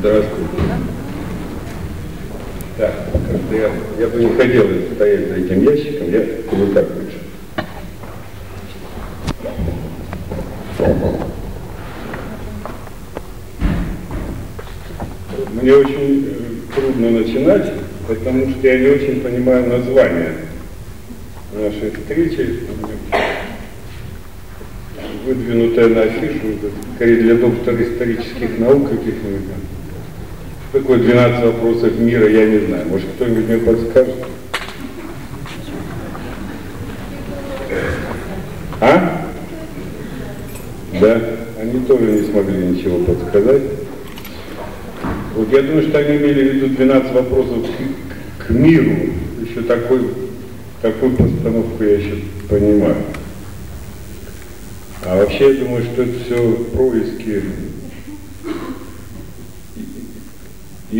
Здравствуйте. Так, как-то я, я бы не хотел стоять за этим ящиком, я вот так лучше. Мне очень э, трудно начинать, потому что я не очень понимаю название нашей встречи. Выдвинутая на афишу, скорее для доктора исторических наук каких-нибудь. Такое 12 вопросов мира, я не знаю. Может, кто-нибудь мне подскажет? А? Да, они тоже не смогли ничего подсказать. Вот я думаю, что они имели в виду 12 вопросов к, к миру. Еще такой, такую постановку я еще понимаю. А вообще я думаю, что это все происки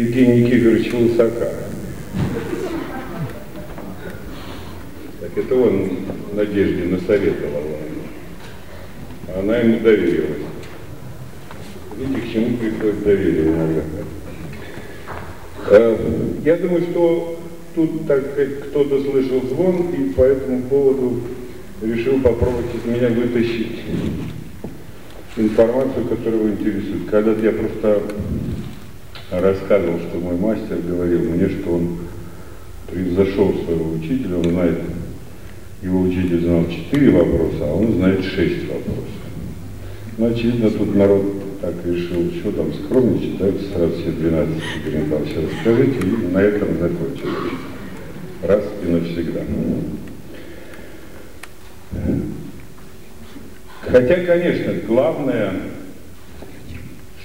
Евгения Никифоровича Лысака. Так это он Надежде насоветовал. Она ему доверилась. Видите, к чему приходит доверие иногда. Э, я думаю, что тут, так сказать, кто-то слышал звон и по этому поводу решил попробовать из меня вытащить информацию, которая его интересует. Когда-то я просто рассказывал, что мой мастер говорил мне, что он превзошел своего учителя, он знает, его учитель знал четыре вопроса, а он знает шесть вопросов. Ну, очевидно, тут народ так решил, что там скромничать, да, сразу все 12 Игорь Михайлович расскажите, и на этом закончим. Раз и навсегда. Хотя, конечно, главная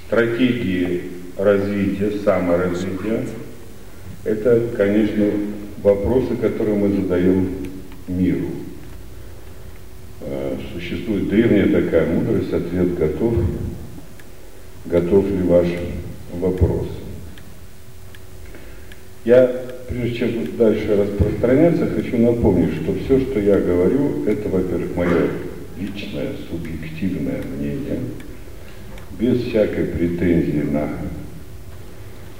стратегия развития, саморазвития, это, конечно, вопросы, которые мы задаем миру. Э, существует древняя такая мудрость, ответ готов, готов ли ваш вопрос. Я, прежде чем дальше распространяться, хочу напомнить, что все, что я говорю, это, во-первых, мое личное, субъективное мнение, без всякой претензии на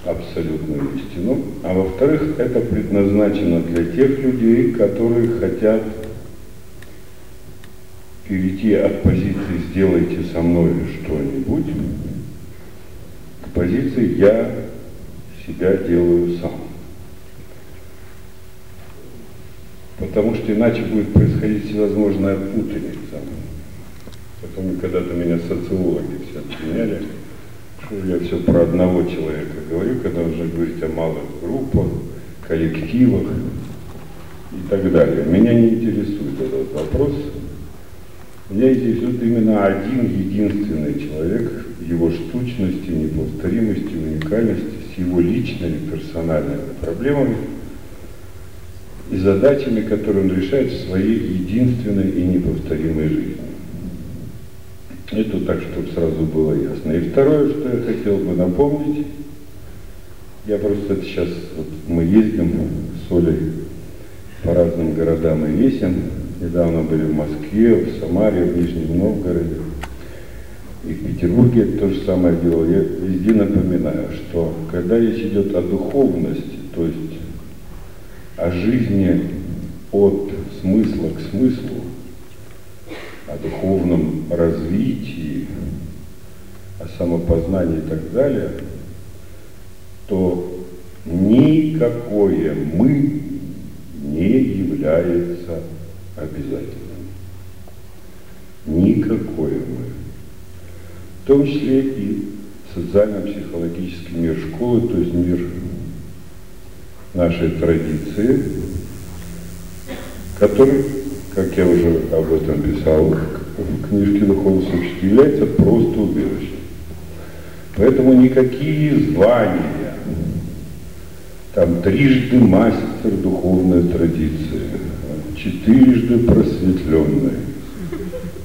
абсолютную истину, а во-вторых, это предназначено для тех людей, которые хотят перейти от позиции «сделайте со мной что-нибудь» к позиции «я себя делаю сам». Потому что иначе будет происходить всевозможная путаница. Потом когда-то меня социологи все обвиняли, я все про одного человека говорю, когда нужно говорить о малых группах, коллективах и так далее. Меня не интересует этот вопрос. Меня интересует именно один единственный человек, его штучности, неповторимости, уникальности, с его личными персональными проблемами и задачами, которые он решает в своей единственной и неповторимой жизни. Это так, чтобы сразу было ясно. И второе, что я хотел бы напомнить, я просто сейчас, вот мы ездим с Олей по разным городам и весим. Недавно были в Москве, в Самаре, в Нижнем Новгороде. И в Петербурге то же самое делал. Я везде напоминаю, что когда речь идет о духовности, то есть о жизни от смысла к смыслу, духовном развитии, о самопознании и так далее, то никакое «мы» не является обязательным. Никакое «мы». В том числе и социально-психологический мир школы, то есть мир нашей традиции, который как я уже об этом писал в книжке «Духовность является просто убежищем. Поэтому никакие звания, там трижды мастер духовной традиции, четырежды просветленный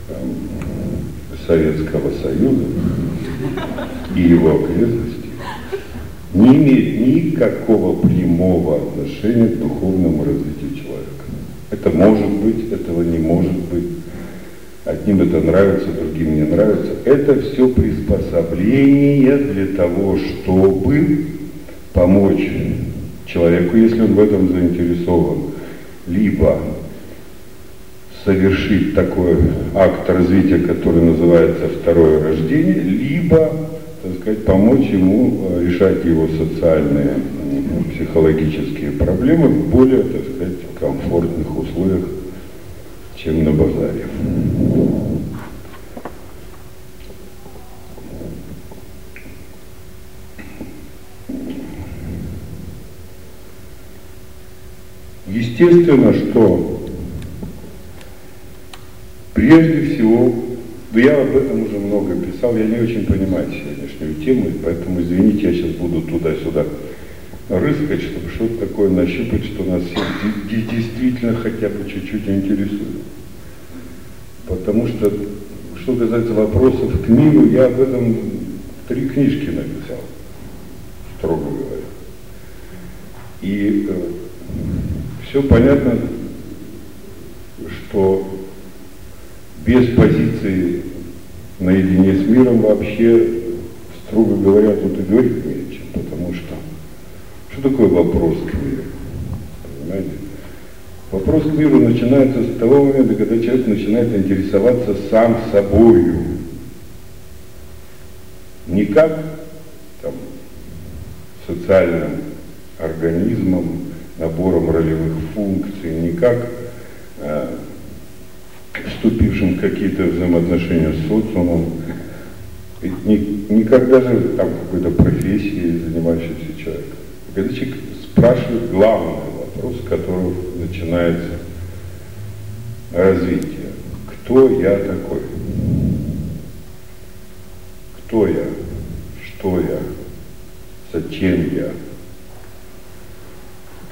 там, Советского Союза и его окрестностей не имеет никакого прямого отношения к духовному развитию. Это может быть, этого не может быть. Одним это нравится, другим не нравится. Это все приспособление для того, чтобы помочь человеку, если он в этом заинтересован, либо совершить такой акт развития, который называется второе рождение, либо, так сказать, помочь ему э, решать его социальные, психологические проблемы в более, так сказать, комфортных условиях, чем на базаре. Естественно, что прежде всего, да я об этом уже много писал, я не очень понимаю сегодняшнюю тему, поэтому, извините, я сейчас буду туда-сюда рыскать, чтобы что-то такое нащупать, что нас действительно хотя бы чуть-чуть интересует. Потому что, что касается вопросов к миру, я об этом три книжки написал, строго говоря. И э, все понятно, что без позиции наедине с миром вообще, строго говоря, тут и говорить не о чем, потому что что такое вопрос к миру? Понимаете? Вопрос к миру начинается с того момента, когда человек начинает интересоваться сам собою. Не как там, социальным организмом, набором ролевых функций, не как э, вступившим в какие-то взаимоотношения с социумом, не, не как даже там какой-то профессией занимающийся человек спрашивает главный вопрос, с которого начинается развитие. Кто я такой? Кто я? Что я? Зачем я?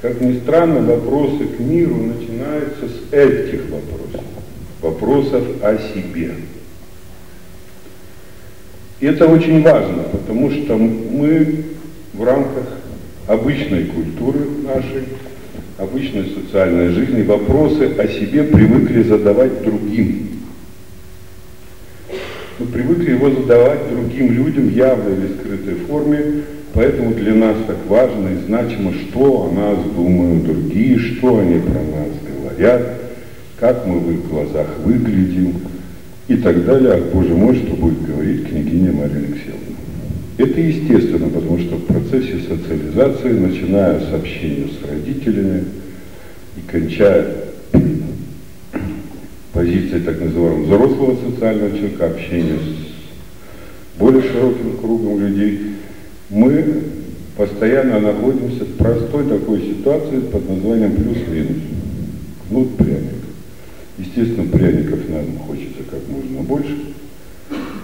Как ни странно, вопросы к миру начинаются с этих вопросов. Вопросов о себе. И это очень важно, потому что мы в рамках обычной культуры нашей, обычной социальной жизни вопросы о себе привыкли задавать другим. Мы привыкли его задавать другим людям явной или скрытой форме, Поэтому для нас так важно и значимо, что о нас думают другие, что они про нас говорят, как мы в их глазах выглядим и так далее. Ах, Боже мой, что будет говорить княгиня Мария Алексеевна. Это естественно, потому что в процессе социализации, начиная с общения с родителями и кончая позицией так называемого взрослого социального человека, общения с более широким кругом людей, мы постоянно находимся в простой такой ситуации под названием плюс-минус. Кнут пряник. Естественно, пряников нам хочется как можно больше,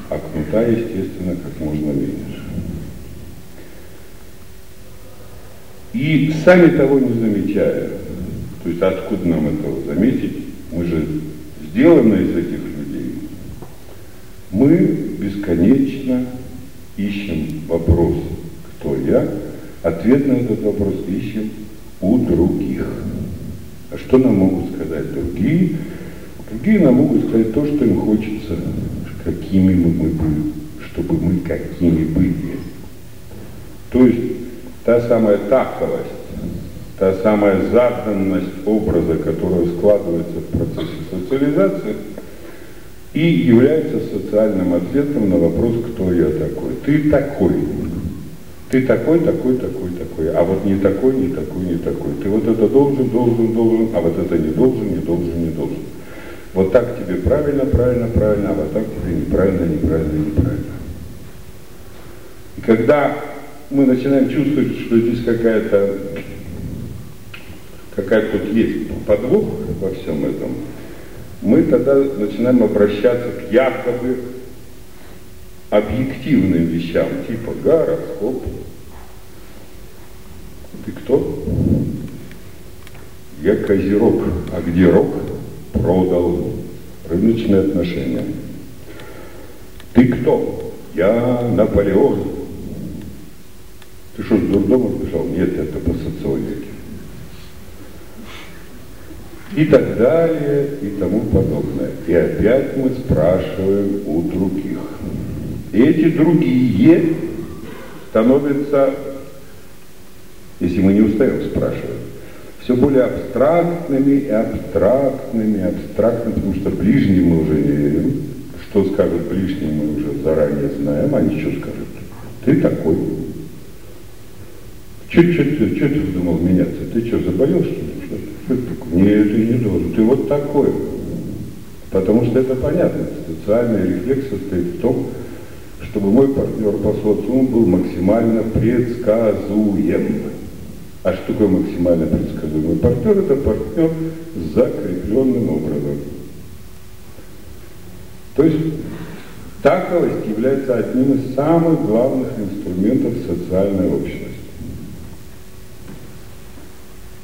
а кнута, естественно, как можно меньше. И сами того не замечая, то есть откуда нам этого заметить, мы же сделаны из этих людей, мы бесконечно ищем вопрос, кто я, ответ на этот вопрос ищем у других. А что нам могут сказать другие? Другие нам могут сказать то, что им хочется, какими мы, были, чтобы мы какими были. То есть та самая таковость, та самая заданность образа, которая складывается в процессе социализации – и является социальным ответом на вопрос, кто я такой. Ты такой. Ты такой, такой, такой, такой. А вот не такой, не такой, не такой. Ты вот это должен, должен, должен, а вот это не должен, не должен, не должен. Вот так тебе правильно, правильно, правильно, а вот так тебе неправильно, неправильно, неправильно. И когда мы начинаем чувствовать, что здесь какая-то какая тут есть подвох во всем этом, мы тогда начинаем обращаться к якобы объективным вещам, типа гороскоп. Ты кто? Я козерог. А где рог? Продал. Рыночные отношения. Ты кто? Я Наполеон. Ты что, с дурдома сбежал? Нет, это по социологии. и так далее, и тому подобное. И опять мы спрашиваем у других. И эти другие становятся, если мы не устаем спрашивать, все более абстрактными и абстрактными, абстрактными, потому что ближним мы уже не верим. Что скажут ближние, мы уже заранее знаем, они что скажут? Ты такой. Чуть, чуть, чуть, что ты вздумал меняться? Ты что, заболел, что ли? Что, ты? Нет, ты не должен. Ты вот такой. Потому что это понятно. Социальный рефлекс состоит в том, чтобы мой партнер по социуму был максимально предсказуем. А что такое максимально предсказуемый партнер? Это партнер с закрепленным образом. То есть таковость является одним из самых главных инструментов социальной общности.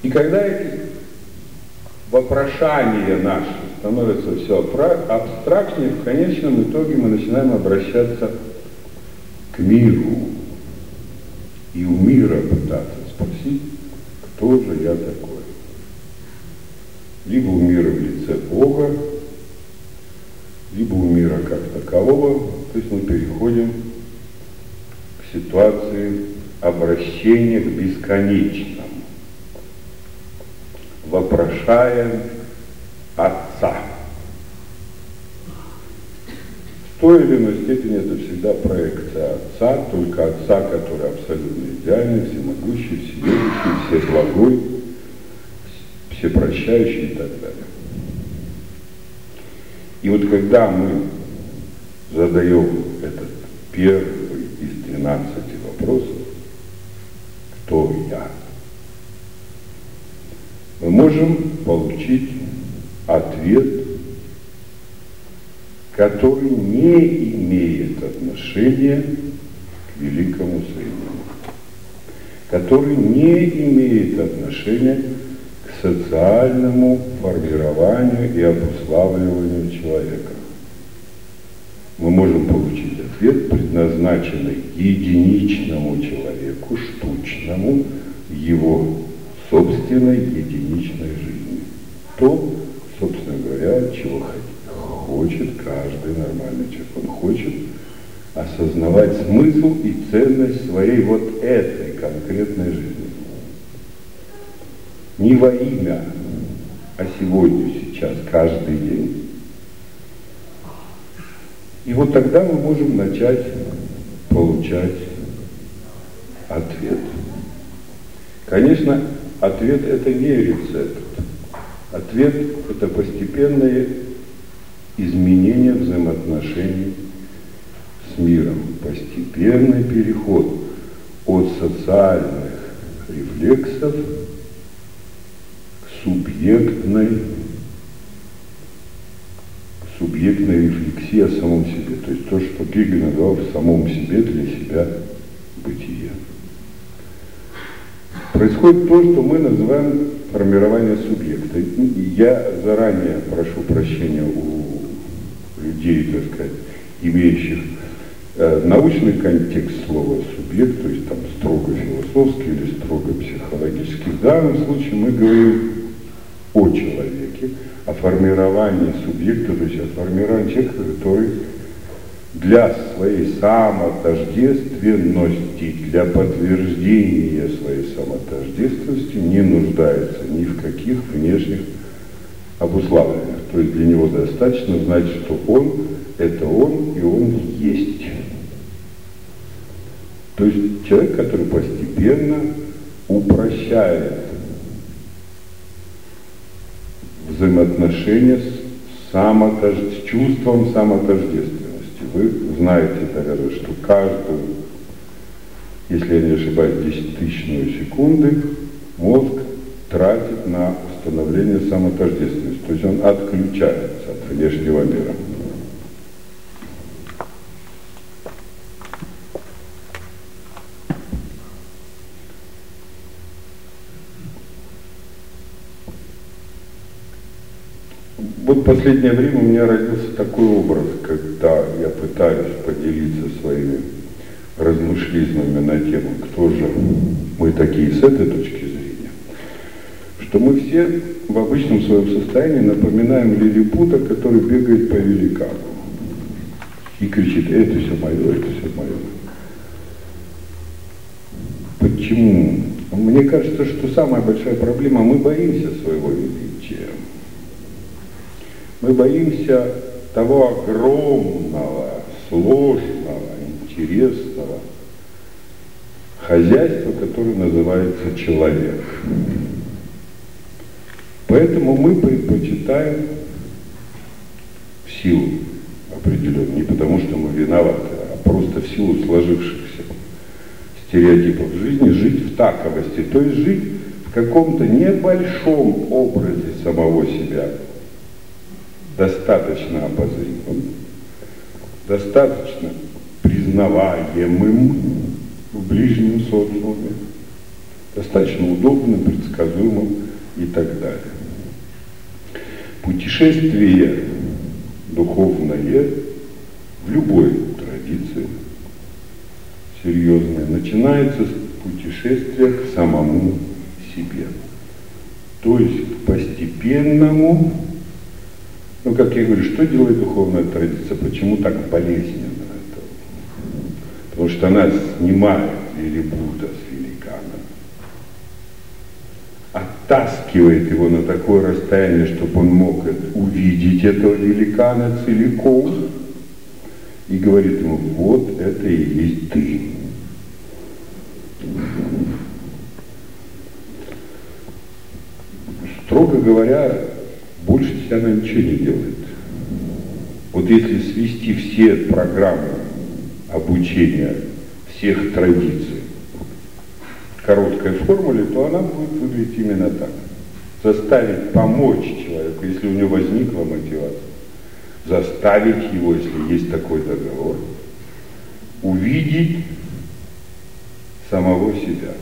И когда эти вопрошания наши становятся все абстрактнее, в конечном итоге мы начинаем обращаться к миру. И у мира пытаться спросить, кто же я такой. Либо у мира в лице Бога, либо у мира как такового, то есть мы переходим к ситуации обращения к бесконечному, вопрошая Отца. В той или иной степени это всегда проекция Отца, только Отца, который абсолютно идеальный, всемогущий, всеведущий, всеблагой, всепрощающий и так далее. И вот когда мы задаем этот первый из 13 вопросов, кто я, мы можем получить ответ, который не имеет отношения к великому среднему, который не имеет отношения к социальному формированию и обуславливанию человека. Мы можем получить ответ, предназначенный единичному человеку, штучному, его собственной единичной жизни. То, собственно говоря, чего хочет каждый нормальный человек. Он хочет осознавать смысл и ценность своей вот этой конкретной жизни. Не во имя, а сегодня, сейчас, каждый день. И вот тогда мы можем начать получать ответ. Конечно, ответ это не рецепт. Ответ это постепенное изменение взаимоотношений с миром, постепенный переход от социальных рефлексов субъектной, субъектной рефлексии о самом себе. То есть то, что Гегель назвал в самом себе для себя бытие. Происходит то, что мы называем формирование субъекта. Я заранее прошу прощения у людей, так сказать, имеющих э, научный контекст слова субъект, то есть там строго философский или строго психологический. В данном случае мы говорим о человеке, о формировании субъекта, то есть о формировании человека, который для своей самотождественности, для подтверждения своей самотождественности не нуждается ни в каких внешних обуславлениях. То есть для него достаточно знать, что он – это он, и он есть. То есть человек, который постепенно упрощает взаимоотношения с, самотож... с чувством самотождественности. Вы знаете, наверное, что каждую, если я не ошибаюсь, десятитысячную секунды мозг тратит на установление самотождественности. То есть он отключается от внешнего мира. Вот в последнее время у меня родился такой образ, когда я пытаюсь поделиться своими размышлениями на тему, кто же мы такие с этой точки зрения, что мы все в обычном своем состоянии напоминаем лилипута, который бегает по великану и кричит, это все мое, это все мое. Почему? Мне кажется, что самая большая проблема, мы боимся своего величия. Мы боимся того огромного, сложного, интересного хозяйства, которое называется человек. Поэтому мы предпочитаем силу определенную, не потому что мы виноваты, а просто в силу сложившихся стереотипов жизни, жить в таковости, то есть жить в каком-то небольшом образе самого себя, достаточно обозримым, достаточно признаваемым в ближнем социуме, достаточно удобным, предсказуемым и так далее. Путешествие духовное в любой традиции серьезное начинается с путешествия к самому себе. То есть к постепенному, ну как я говорю, что делает духовная традиция, почему так болезненно это? Потому что она снимает или Будда с великана, оттаскивает его на такое расстояние, чтобы он мог увидеть этого великана целиком, и говорит ему, вот это и есть ты. Строго говоря, больше она ничего не делает. Вот если свести все программы обучения всех традиций короткой формуле, то она будет выглядеть именно так. Заставить помочь человеку, если у него возникла мотивация заставить его, если есть такой договор, увидеть самого себя.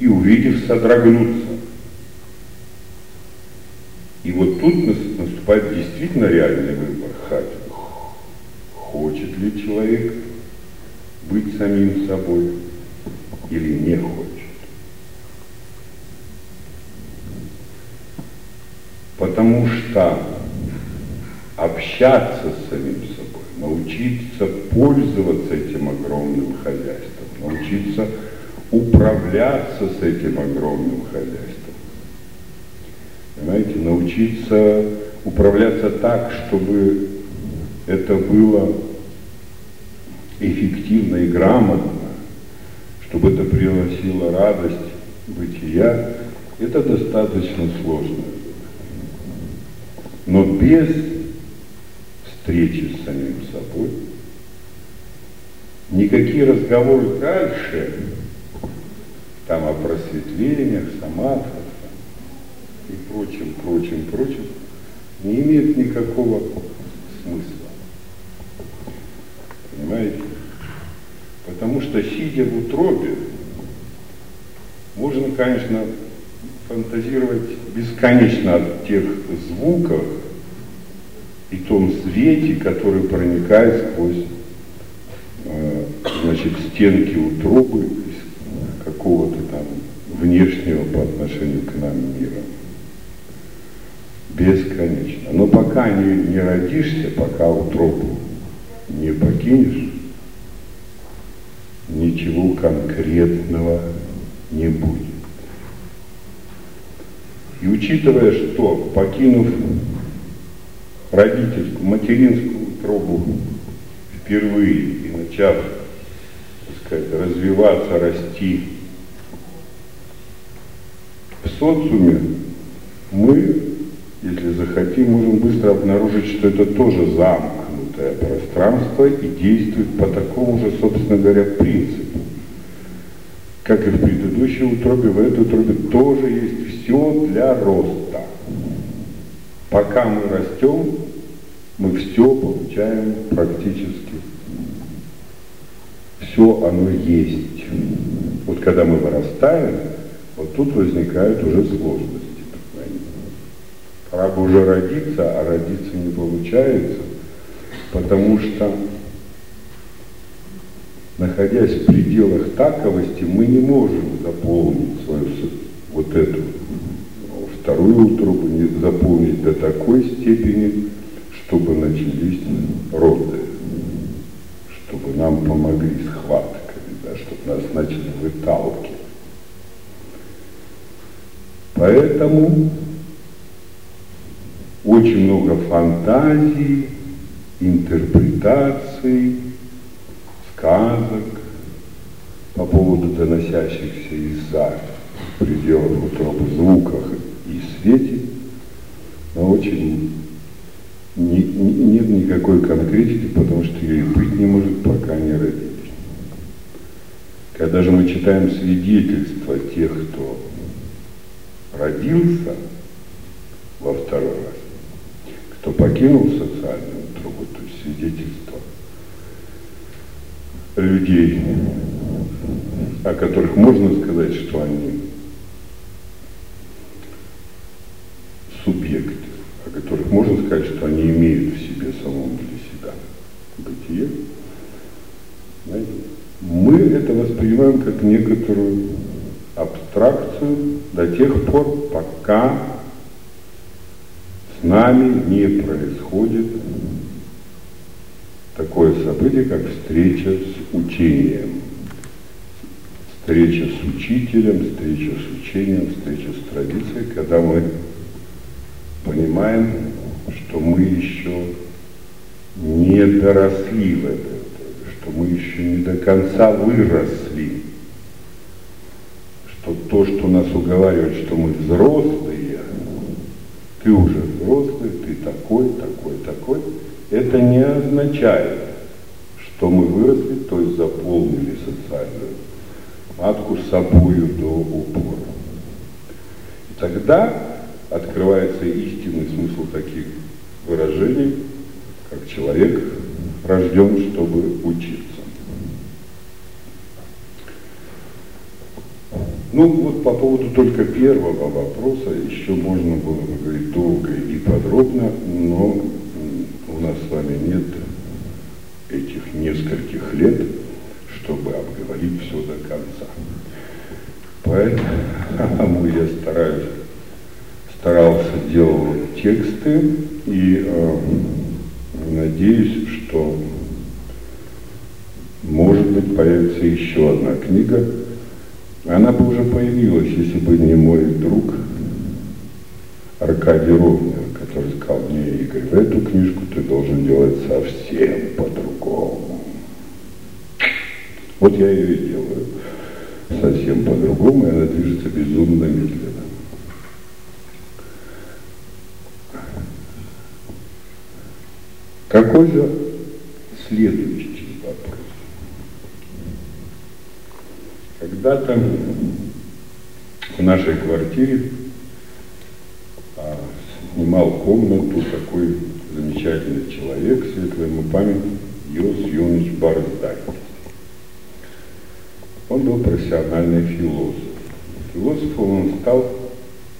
И увидев, содрогнуться. И вот тут наступает действительно реальный выбор. Хочет ли человек быть самим собой или не хочет. Потому что общаться с самим собой, научиться пользоваться этим огромным хозяйством, научиться управляться с этим огромным хозяйством. Понимаете, научиться управляться так, чтобы это было эффективно и грамотно, чтобы это приносило радость бытия, это достаточно сложно. Но без встречи с самим собой, никакие разговоры дальше, там о просветлениях, самадхах и прочим, прочим, прочим, не имеют никакого смысла. Понимаете? Потому что, сидя в утробе, можно, конечно, фантазировать бесконечно от тех звуков и том свете, который проникает сквозь э, значит, стенки утробы какого-то там внешнего по отношению к нам мира. Бесконечно. Но пока не, не родишься, пока утробу не покинешь, ничего конкретного не будет. И учитывая, что покинув родительскую, материнскую трубу впервые и начав, так сказать, развиваться, расти в социуме, мы, если захотим, можем быстро обнаружить, что это тоже замкнутое пространство и действует по такому же, собственно говоря, принципу. Как и в предыдущей утробе, в этой утробе тоже есть все для роста. Пока мы растем, мы все получаем практически. Все оно есть. Вот когда мы вырастаем, вот тут возникают уже сложности. Пора бы уже родиться, а родиться не получается, потому что, находясь в пределах таковости, мы не можем заполнить свою вот эту вторую утробу не заполнить до такой степени, чтобы начались роды, чтобы нам помогли схватками, да, чтобы нас начали выталкивать. Поэтому очень много фантазий, интерпретаций, сказок по поводу доносящихся из-за пределов утробы звуках и свете, но очень не, не, нет никакой конкретики, потому что ее и быть не может, пока не родились. Когда же мы читаем свидетельства тех, кто родился во второй раз, кто покинул социальную трубу, то есть свидетельство людей, о которых можно сказать, что они субъекты, о которых можно сказать, что они имеют в себе самом для себя бытие, знаете, мы это воспринимаем как некоторую абстракцию до тех пор, пока нами не происходит такое событие, как встреча с учением. Встреча с учителем, встреча с учением, встреча с традицией, когда мы понимаем, что мы еще не доросли в это, что мы еще не до конца выросли, что то, что нас уговаривает, что мы взрослые, ты уже взрослый, ты такой, такой, такой, это не означает, что мы выросли, то есть заполнили социальную матку собою до упора. И тогда открывается истинный смысл таких выражений, как человек рожден, чтобы учиться. Ну вот по поводу только первого вопроса еще можно было бы говорить долго и подробно, но у нас с вами нет этих нескольких лет, чтобы обговорить все до конца. Поэтому я стараюсь старался, делал тексты и э, надеюсь, что может быть появится еще одна книга. Она бы уже появилась, если бы не мой друг Аркадий Ровнин, который сказал мне, Игорь, в эту книжку ты должен делать совсем по-другому. Вот я ее и делаю совсем по-другому, и она движется безумно медленно. Какой же следующий вопрос? Когда-то в нашей квартире а, снимал комнату такой замечательный человек, светлая ему память, Йос Юныч Барздай. Он был профессиональный философ. Философом он стал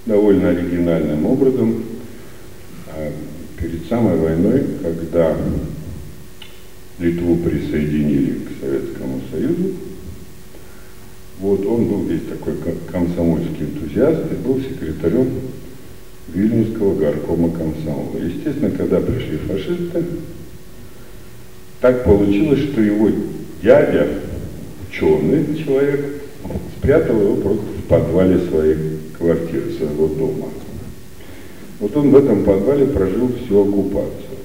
довольно оригинальным образом – перед самой войной, когда Литву присоединили к Советскому Союзу, вот он был весь такой комсомольский энтузиаст и был секретарем Вильнюсского горкома комсомола. Естественно, когда пришли фашисты, так получилось, что его дядя, ученый человек, спрятал его просто в подвале своей квартиры, своего дома. Вот он в этом подвале прожил всю оккупацию.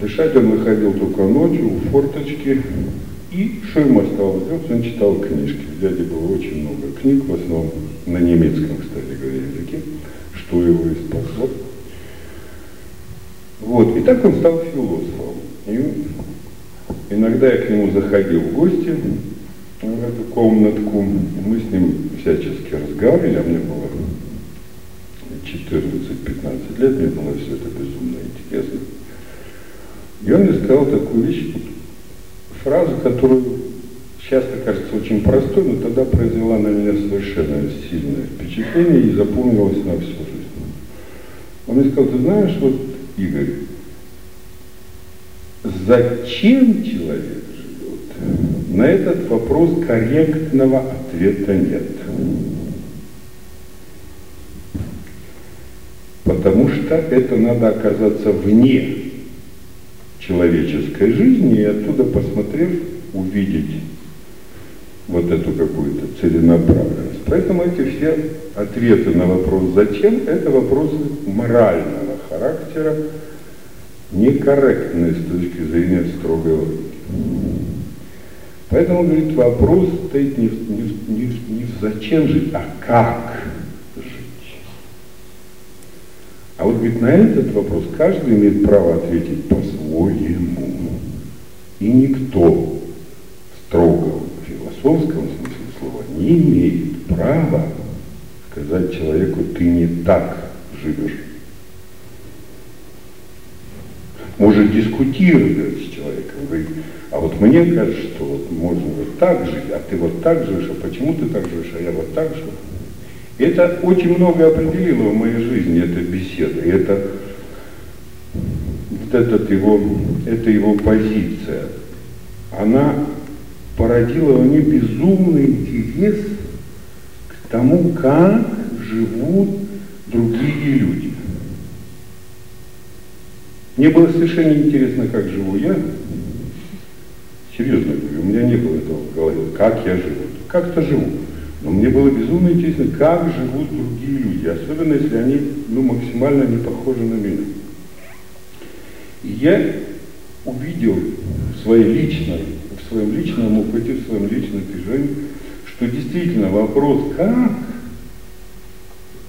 Дышать он выходил только ночью у форточки, и оставалось делать? Он читал книжки. В дяде было очень много книг, в основном на немецком, кстати говоря, языке, что его и спасло. Вот, и так он стал философом. И иногда я к нему заходил в гости, в эту комнатку, мы с ним всячески разговаривали, а мне было 14-15 лет, мне было все это безумно интересно. И он мне сказал такую вещь, фразу, которую часто кажется очень простой, но тогда произвела на меня совершенно сильное впечатление и запомнилась на всю жизнь. Он мне сказал, ты знаешь, вот, Игорь, зачем человек живет? На этот вопрос корректного ответа нет. Потому что это надо оказаться вне человеческой жизни и оттуда, посмотрев, увидеть вот эту какую-то целенаправленность. Поэтому эти все ответы на вопрос «зачем?» – это вопросы морального характера, некорректные с точки зрения строгой логики. Поэтому, говорит, вопрос стоит не, не, не, не в зачем жить, а как жить. А вот, говорит, на этот вопрос каждый имеет право ответить по-своему. И никто в строгом философском смысле слова не имеет права сказать человеку, ты не так живешь. Может дискутировать с человеком, говорит, а вот мне кажется, что вот можно вот так жить, а ты вот так живешь, а почему ты так живешь, а я вот так живу. Это очень много определило в моей жизни, эта беседа. И это вот этот его, это его позиция. Она породила во мне безумный интерес к тому, как живут другие люди. Мне было совершенно интересно, как живу я, Серьезно говорю, у меня не было этого голове, как я живу. Как-то живу. Но мне было безумно интересно, как живут другие люди, особенно если они ну, максимально не похожи на меня. И я увидел в своей личной, в своем личном опыте, в своем личном движении, что действительно вопрос «как?»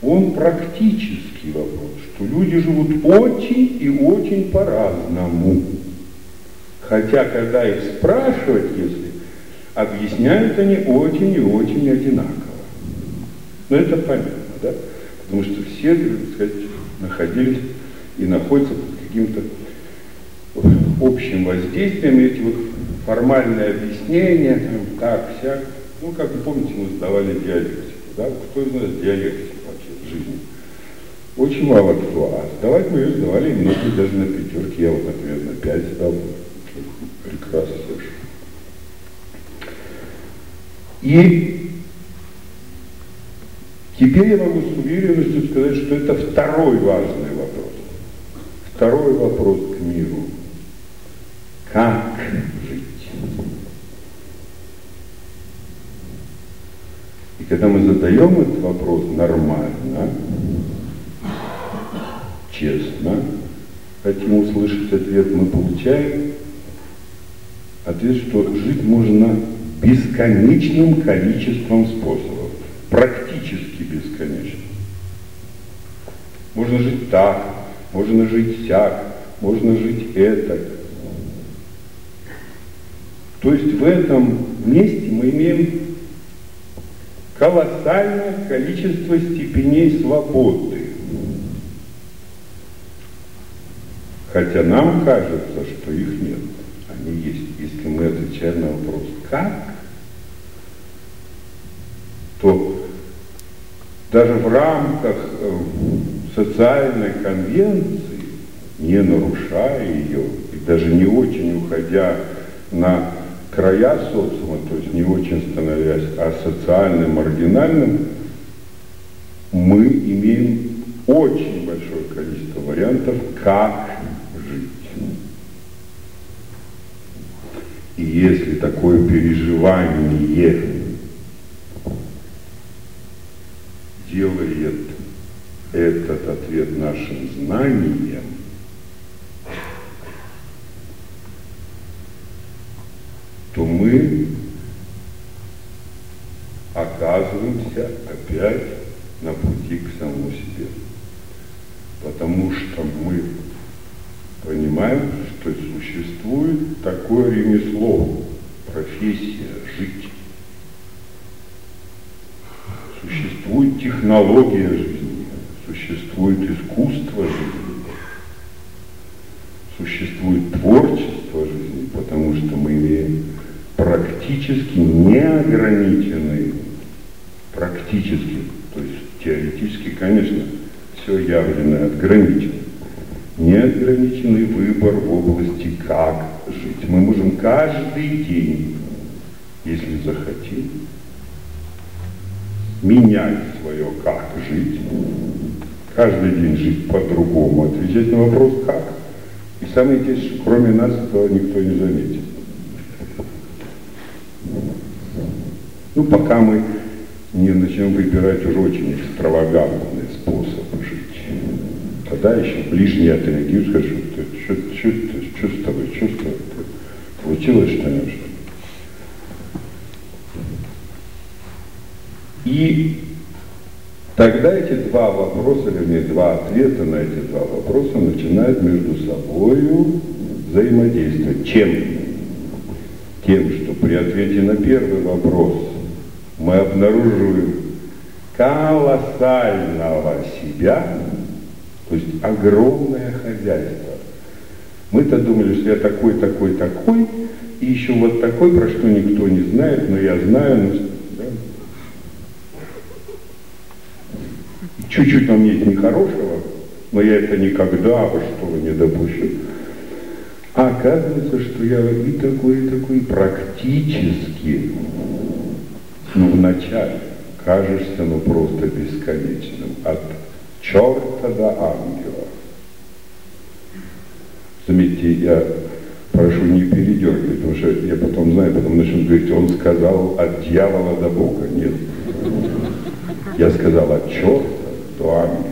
он практический вопрос, что люди живут очень и очень по-разному. Хотя, когда их спрашивать, если объясняют они очень и очень одинаково. Но это понятно, да? Потому что все, так сказать, находились и находятся под каким-то общим воздействием, эти вот формальные объяснения, там, так, всяк, ну, как вы помните, мы сдавали диалектику, да? Кто из нас диалектик вообще в жизни? Очень мало кто, а сдавать мы ее сдавали, многие даже на пятерке, я вот, например, на пять сдал прекрасно совершенно. И теперь я могу с уверенностью сказать, что это второй важный вопрос. Второй вопрос к миру. Как жить? И когда мы задаем этот вопрос нормально, честно, хотим услышать ответ, мы получаем Ответ, что жить можно бесконечным количеством способов. Практически бесконечно. Можно жить так, можно жить сяк, можно жить это. То есть в этом месте мы имеем колоссальное количество степеней свободы. Хотя нам кажется, что их нет. Они есть если мы отвечаем на вопрос «как?», то даже в рамках э, социальной конвенции, не нарушая ее, и даже не очень уходя на края социума, то есть не очень становясь асоциальным, маргинальным, мы имеем очень большое количество вариантов, как И если такое переживание делает этот ответ нашим знанием, то оказываемся опять на пути к самому себе. Потому что мы понимаем, что существует такое ремесло, профессия жить. Существует технология жизни, существует искусство жизни, существует творчество жизни, потому что мы имеем практически неограниченный, практически, то есть теоретически, конечно, все явленное ограничено неограниченный выбор в области как жить. Мы можем каждый день, если захотим, менять свое как жить каждый день жить по-другому, отвечать на вопрос «как?». И самое интересное, кроме нас этого никто не заметит. Ну, пока мы не начнем выбирать уже очень экстравагантные. Тогда еще ближние отреагируют, скажут, что, что, что, что с тобой, что с тобой, получилось что-нибудь? И тогда эти два вопроса, вернее, два ответа на эти два вопроса начинают между собой взаимодействовать. Чем? Тем, что при ответе на первый вопрос мы обнаруживаем колоссального себя, то есть огромное хозяйство. Мы-то думали, что я такой, такой, такой, и еще вот такой, про что никто не знает, но я знаю, но Чуть-чуть нам есть нехорошего, но я это никогда, вы что вы, не допущу. А оказывается, что я и такой, и такой практически, ну, вначале кажешься, ну, просто бесконечным. От черта до ангела. Заметьте, я прошу не передергивать, потому что я потом знаю, потом начну говорить, он сказал от дьявола до Бога. Нет. Я сказал от черта до ангела.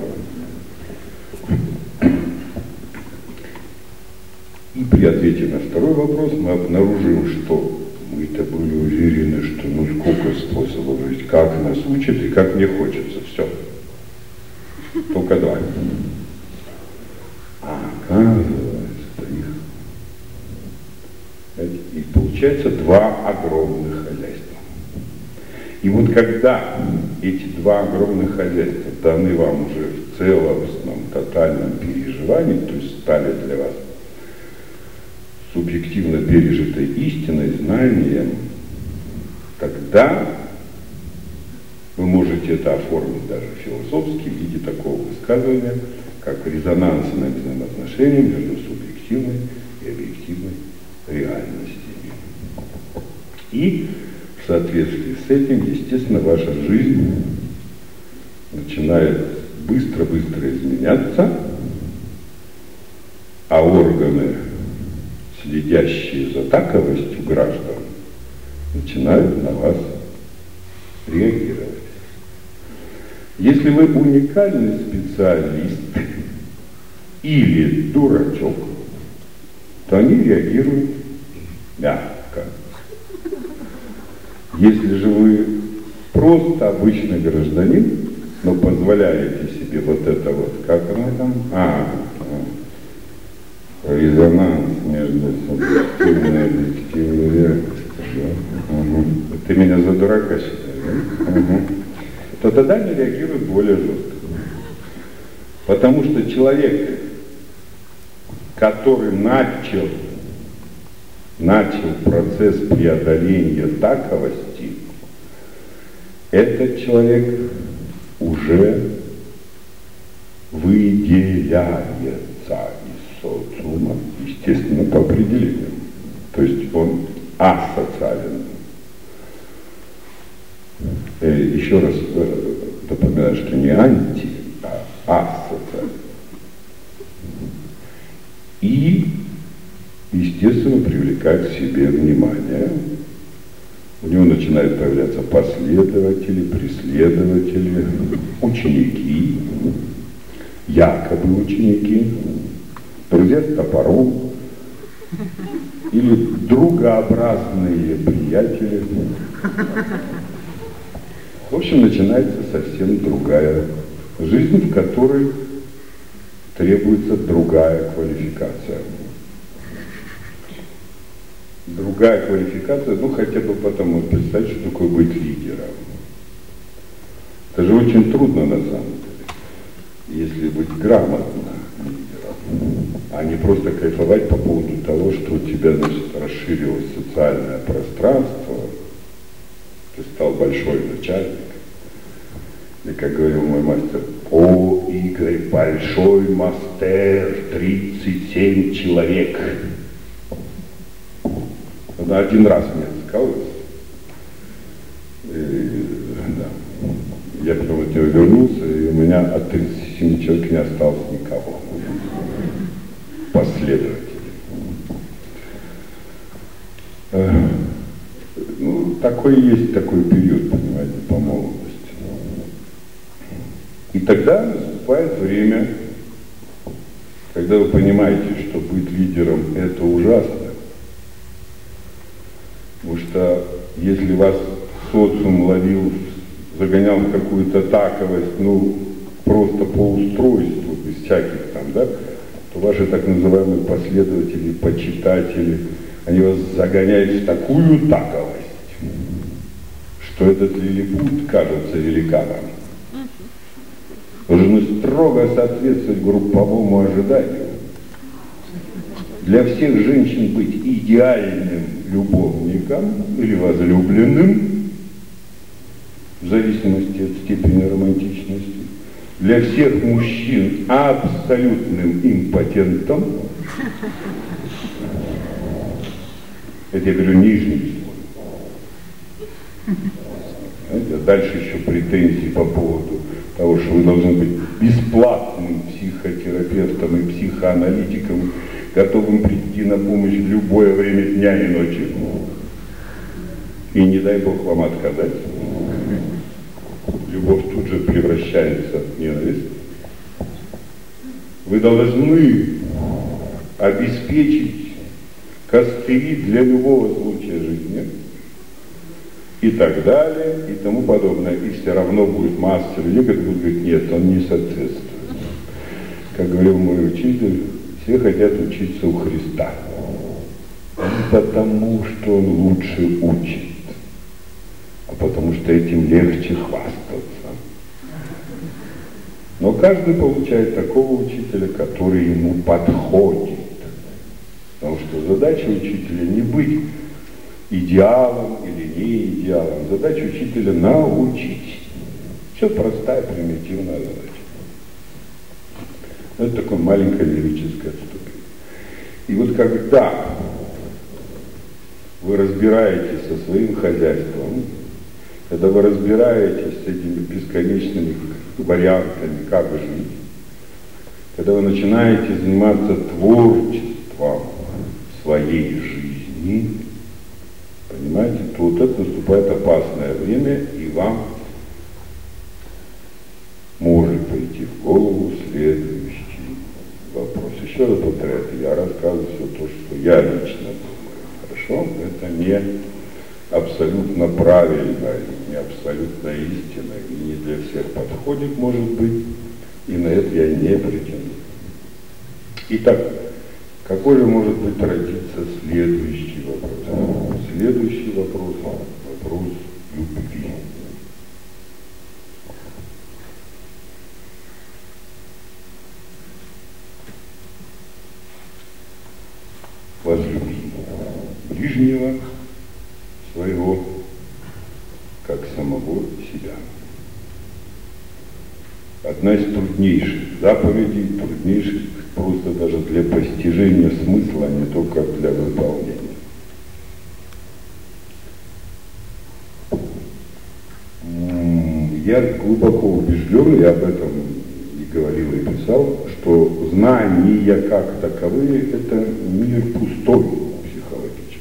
И при ответе на второй вопрос мы обнаружим, что мы-то были уверены, что ну сколько способов жить, как нас учат и как мне хочется, все. Два. А оказывается, их и получается два огромных хозяйства. И вот когда эти два огромных хозяйства даны вам уже в целостном, тотальном переживании, то есть стали для вас субъективно пережитой истиной, знанием, тогда можете это оформить даже философски в виде такого высказывания, как резонансное взаимоотношение между субъективной и объективной реальностями. И в соответствии с этим, естественно, ваша жизнь начинает быстро-быстро изменяться, а органы следящие за таковостью граждан, начинают на вас реагировать. Если вы уникальный специалист или дурачок, то они реагируют мягко. Если же вы просто обычный гражданин, но позволяете себе вот это вот, как она там, а, резонанс между субъективной и объективной реальностью. Ты меня за дурака считаешь, да? Угу. То тогда они реагируют более жестко. Потому что человек, который начал, начал процесс преодоления таковости, этот человек уже выделяется социума, естественно, по определению. То есть он асоциален. Э, еще раз э, напоминаю, что не анти, а асоциален. И, естественно, привлекает к себе внимание. У него начинают появляться последователи, преследователи, ученики, якобы ученики, друзья с топором или другообразные приятели. В общем, начинается совсем другая жизнь, в которой требуется другая квалификация. Другая квалификация, ну хотя бы потому представить, что такое быть лидером. Это же очень трудно на самом деле, если быть грамотно а не просто кайфовать по поводу того, что у тебя значит, расширилось социальное пространство, ты стал большой начальник. И как говорил мой мастер, о, Игорь, большой мастер, 37 человек. Он один раз мне сказал, и, да. я потом от него вернулся, и у меня от 37 семи человек не осталось никого. Последователей. Такой есть такой период, понимаете, по молодости. И тогда наступает время, когда вы понимаете, что быть лидером это ужасно. Потому что если вас социум ловил, загонял в какую-то таковость, ну, просто по устройству, без всяких там, да, то ваши так называемые последователи, почитатели, они вас загоняют в такую таковость, что этот лилипут кажется великаном. Должны строго соответствовать групповому ожиданию. Для всех женщин быть идеальным любовником или возлюбленным, в зависимости от степени романтичности. Для всех мужчин абсолютным импотентом. Это я говорю нижний слой. Дальше еще претензии по поводу того, что вы должны быть бесплатным психотерапевтом и психоаналитиком, готовым прийти на помощь в любое время дня и ночи. И не дай Бог вам отказать. Любовь тут же превращается в ненависть. Вы должны обеспечить костыли для любого случая жизни и так далее, и тому подобное. И все равно будет масса людей, которые будут говорить, нет, он не соответствует. Как говорил мой учитель, все хотят учиться у Христа. Не потому, что он лучше учит, а потому что этим легче хвастаться. Но каждый получает такого учителя, который ему подходит. Потому что задача учителя не быть идеалом или не идеалом. Задача учителя научить. Все простая, примитивная задача. Это такое маленькое лирическое отступление. И вот когда вы разбираетесь со своим хозяйством, когда вы разбираетесь с этими бесконечными вариантами, как жить, когда вы начинаете заниматься творчеством своей жизни, понимаете, вот это наступает опасное время, и вам может пойти в голову следующий вопрос. Еще раз повторяю, я рассказываю все то, что я лично думаю. Хорошо? Это не абсолютно правильно, не абсолютно истина, и не для всех подходит, может быть, и на это я не претендую. Итак, какой же может быть родиться следующий вопрос? Следующий вопрос – вопрос любви. Возлюби ближнего своего, как самого себя. Одна из труднейших заповедей, труднейших просто даже для постижения смысла, а не только для выполнения. Я глубоко убежден, я об этом и говорил, и писал, что знания таковые – это мир пустой психологически.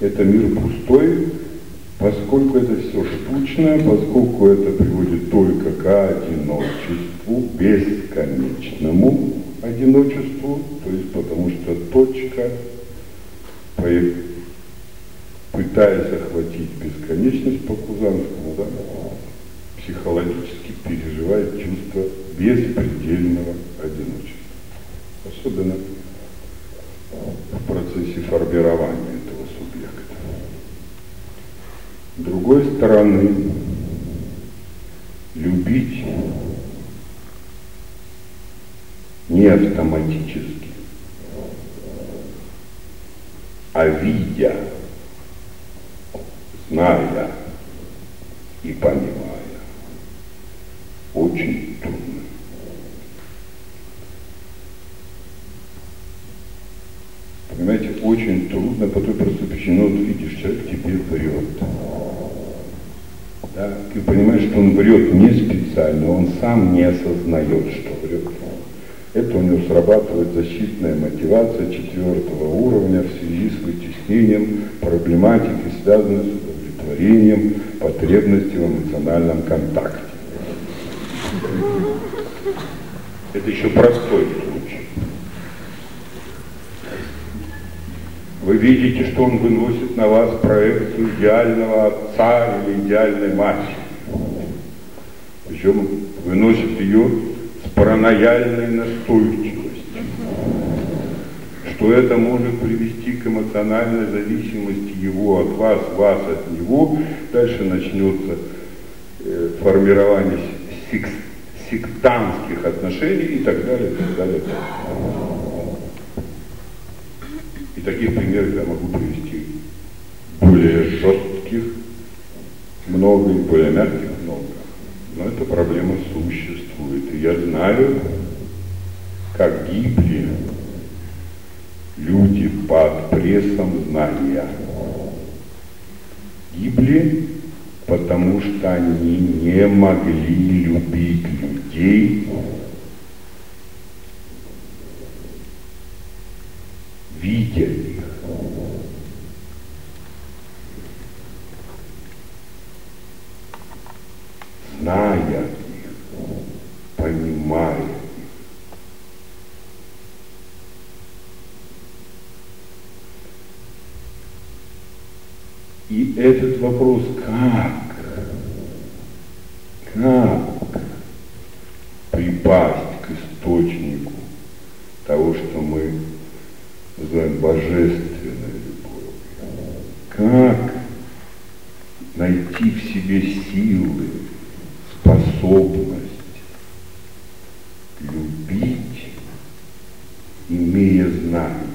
Это мир пустой, поскольку это все штучное, поскольку это приводит только к одиночеству, бесконечному одиночеству, то есть потому что точка, пытаясь охватить бесконечность по Кузанскому, да, психологически переживает чувство беспредельного одиночества. Особенно в процессе формирования этого субъекта. С другой стороны, любить не автоматически, а видя, зная и понимая, очень трудно. Понимаете, очень трудно по той простой причине, вот видишь, человек тебе врет. Да? Ты понимаешь, что он врет не специально, он сам не осознает, что. Это у него срабатывает защитная мотивация четвертого уровня в связи с вытеснением проблематики, связанной с удовлетворением потребностей в эмоциональном контакте. Это еще простой случай. Вы видите, что он выносит на вас проекцию идеального отца или идеальной матери. Причем выносит ее паранояльной настойчивостью. Что это может привести к эмоциональной зависимости его от вас, вас от него. Дальше начнется э, формирование сектантских отношений и так далее, и так далее. И так далее таких примеров я могу привести более жестких много и более мягких много. Но эта проблема существует. Я знаю, как гибли люди под прессом знания. Гибли, потому что они не могли любить людей, видя их. Зная их, понимая их. И этот вопрос, как, как припасть к источнику того, что мы называем божественной любовью. Как найти в себе силы, способность любить, имея знания.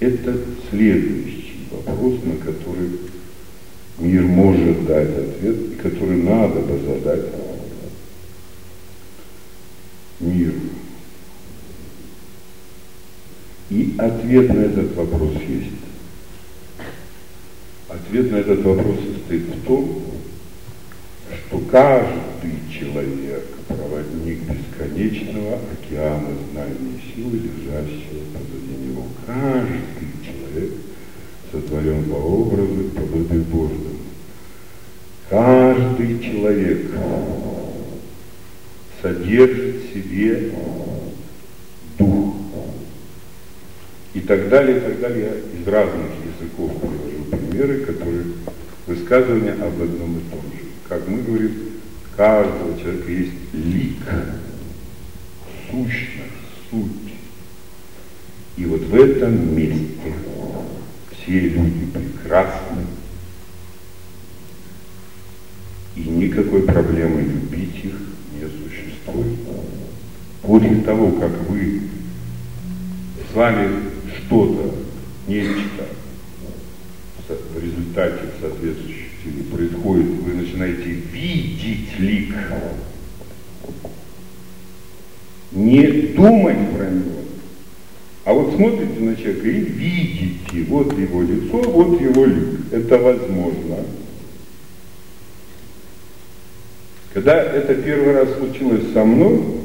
Это следующий вопрос, на который мир может дать ответ, и который надо бы задать миру. И ответ на этот вопрос есть. Ответ на этот вопрос состоит в том, что каждый человек проводник бесконечного океана знаний силы, лежащего позади него. Каждый человек сотворен по образу и подобию Божьему. Каждый человек содержит в себе так далее, и так далее. Я из разных языков привожу примеры, которые высказывания об одном и том же. Как мы говорим, каждого человека есть лик, сущность, суть. И вот в этом месте все люди прекрасны, и никакой проблемы любить их не существует. После того, как вы с вами что-то, нечто в результате соответствующей происходит, вы начинаете видеть лик. Не думать про него, а вот смотрите на человека и видите, вот его лицо, вот его лик. Это возможно. Когда это первый раз случилось со мной,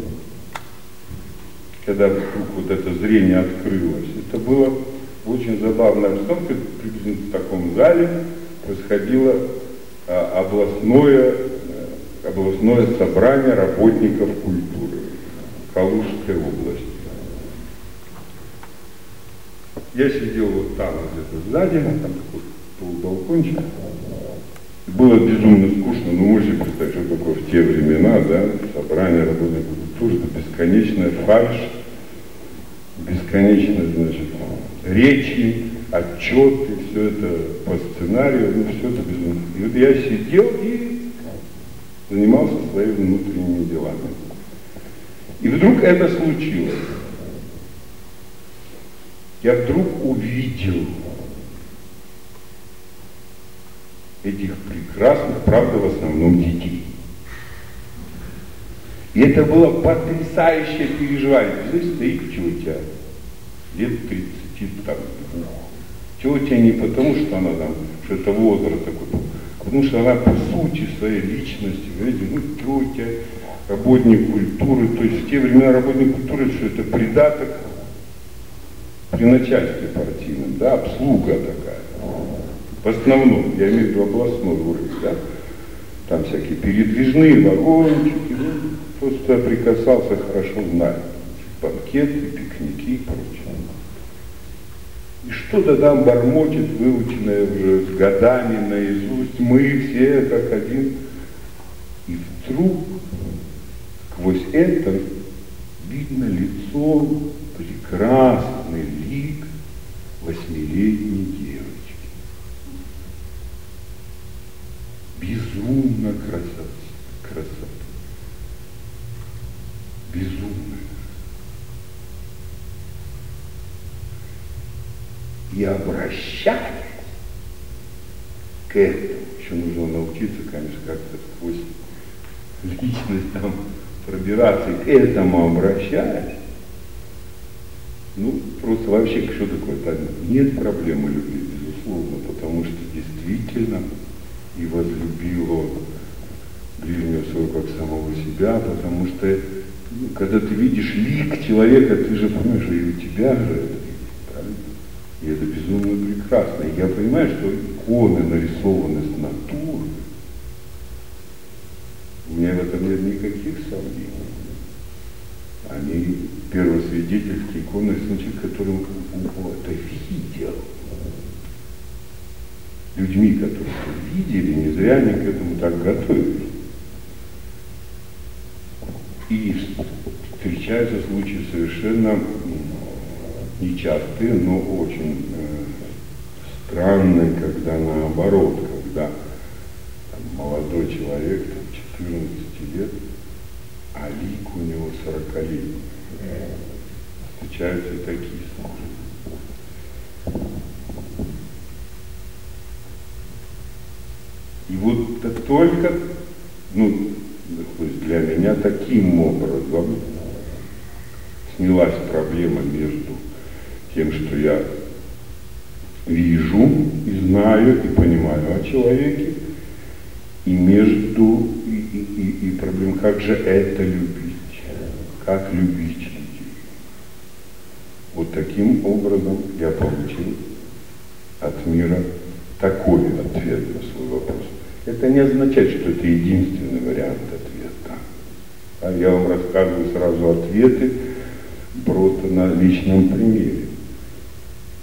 когда вдруг вот это зрение открылось, это было очень забавная обстановка, приблизительно в таком зале происходило а, областное, э, областное собрание работников культуры Калужской области. Я сидел вот там, где-то сзади, там такой полубалкончик. Было безумно скучно, но можете представить, что такое в те времена, да, собрание работников культуры, это бесконечная фальш, бесконечная, значит, речи, отчеты, все это по сценарию, ну все это безумно. И вот я сидел и занимался своими внутренними делами. И вдруг это случилось. Я вдруг увидел этих прекрасных, правда, в основном детей. И это было потрясающее переживание. Здесь стоит тетя, лет 30 там. Тетя не потому, что она там, что это возраст такой, а потому что она по сути своей личности, знаете, ну, тетя, работник культуры, то есть в те времена работник культуры, что это придаток при начальстве партийном, да, обслуга такая. В основном, я имею в виду областной уровень, да, там всякие передвижные вагончики, ну, просто прикасался, хорошо знаю, банкеты, пикники и прочее. И что-то там бормочет, выученное уже с годами наизусть, мы все как один. И вдруг сквозь это видно лицо, прекрасный лик восьмилетней Безумно красота, красота. Безумная. И обращаясь к этому, еще нужно научиться, конечно, как-то сквозь личность там пробираться к этому обращаясь, ну, просто вообще, что такое тайна? Нет проблемы любви, безусловно, потому что действительно и возлюбил ближнего своего как самого себя, потому что ну, когда ты видишь лик человека, ты же понимаешь, что и у тебя же это есть, правильно? И это безумно прекрасно. И я понимаю, что иконы нарисованы с натуры. У меня в этом нет никаких сомнений. Они первосвидетельские иконы, значит, которым это видел. Людьми, которые видели, не зря они к этому так готовились. И встречаются случаи совершенно нечастые, но очень э, странные, когда наоборот, когда там, молодой человек, там, 14 лет, а лик у него 40-летний. Встречаются и такие случаи. И вот это только, ну, для меня таким образом снялась проблема между тем, что я вижу и знаю и понимаю о человеке, и между и, и, и, и проблем, как же это любить, как любить людей. Вот таким образом я получил от мира такой ответ на свой вопрос. Это не означает, что это единственный вариант ответа. А я вам рассказываю сразу ответы просто на личном примере.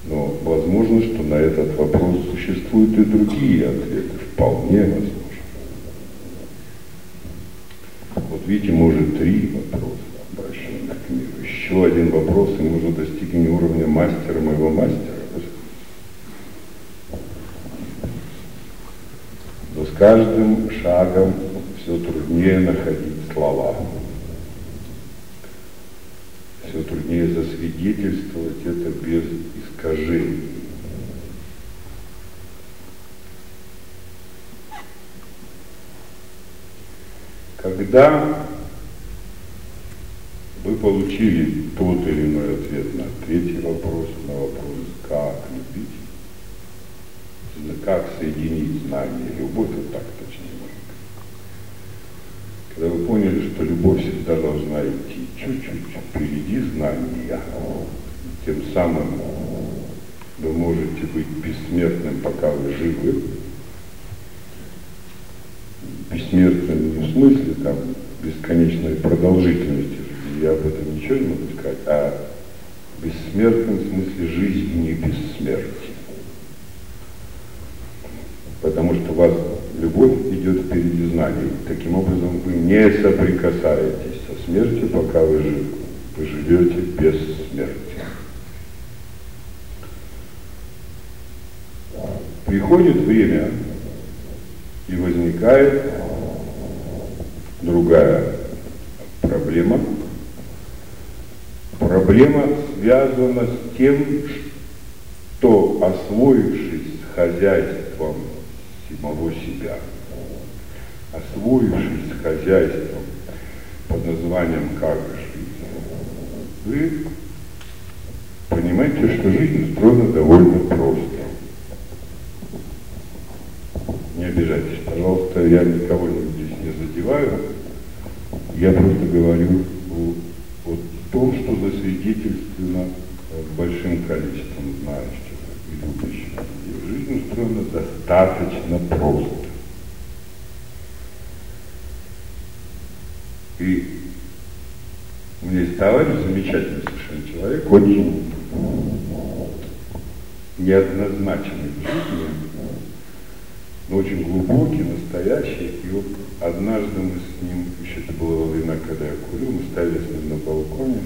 Но возможно, что на этот вопрос существуют и другие ответы, вполне возможно. Вот видите, может три вопроса обращенных к миру. Еще один вопрос, и мы уже достигнем уровня мастера моего мастера. Но с каждым шагом все труднее находить слова. Все труднее засвидетельствовать это без искажений. Когда вы получили тот или иной ответ на третий вопрос, на вопрос, как как соединить знание и любовь, вот так точнее может Когда вы поняли, что любовь всегда должна идти чуть-чуть впереди знания, тем самым вы можете быть бессмертным, пока вы живы, бессмертным не в смысле там бесконечной продолжительности я об этом ничего не могу сказать, а бессмертным в смысле жизни бессмертия. Потому что у вас любовь идет впереди знаний. Таким образом, вы не соприкасаетесь со смертью, пока вы живы. Вы живете без смерти. Приходит время, и возникает другая проблема. Проблема связана с тем, что освоившись хозяйством самого себя. Освоившись с хозяйством под названием «Как жить», вы понимаете, что жизнь устроена довольно просто. Не обижайтесь, пожалуйста, я никого здесь не задеваю. Я просто говорю о, том, что засвидетельствовано большим количеством знающих и любящих людей. Жизнь устроена достаточно просто. И у меня есть товарищ, замечательный совершенно человек, очень неоднозначный в жизни, но очень глубокий, настоящий. И вот однажды мы с ним, еще это было во когда я курил, мы стояли с ним на балконе,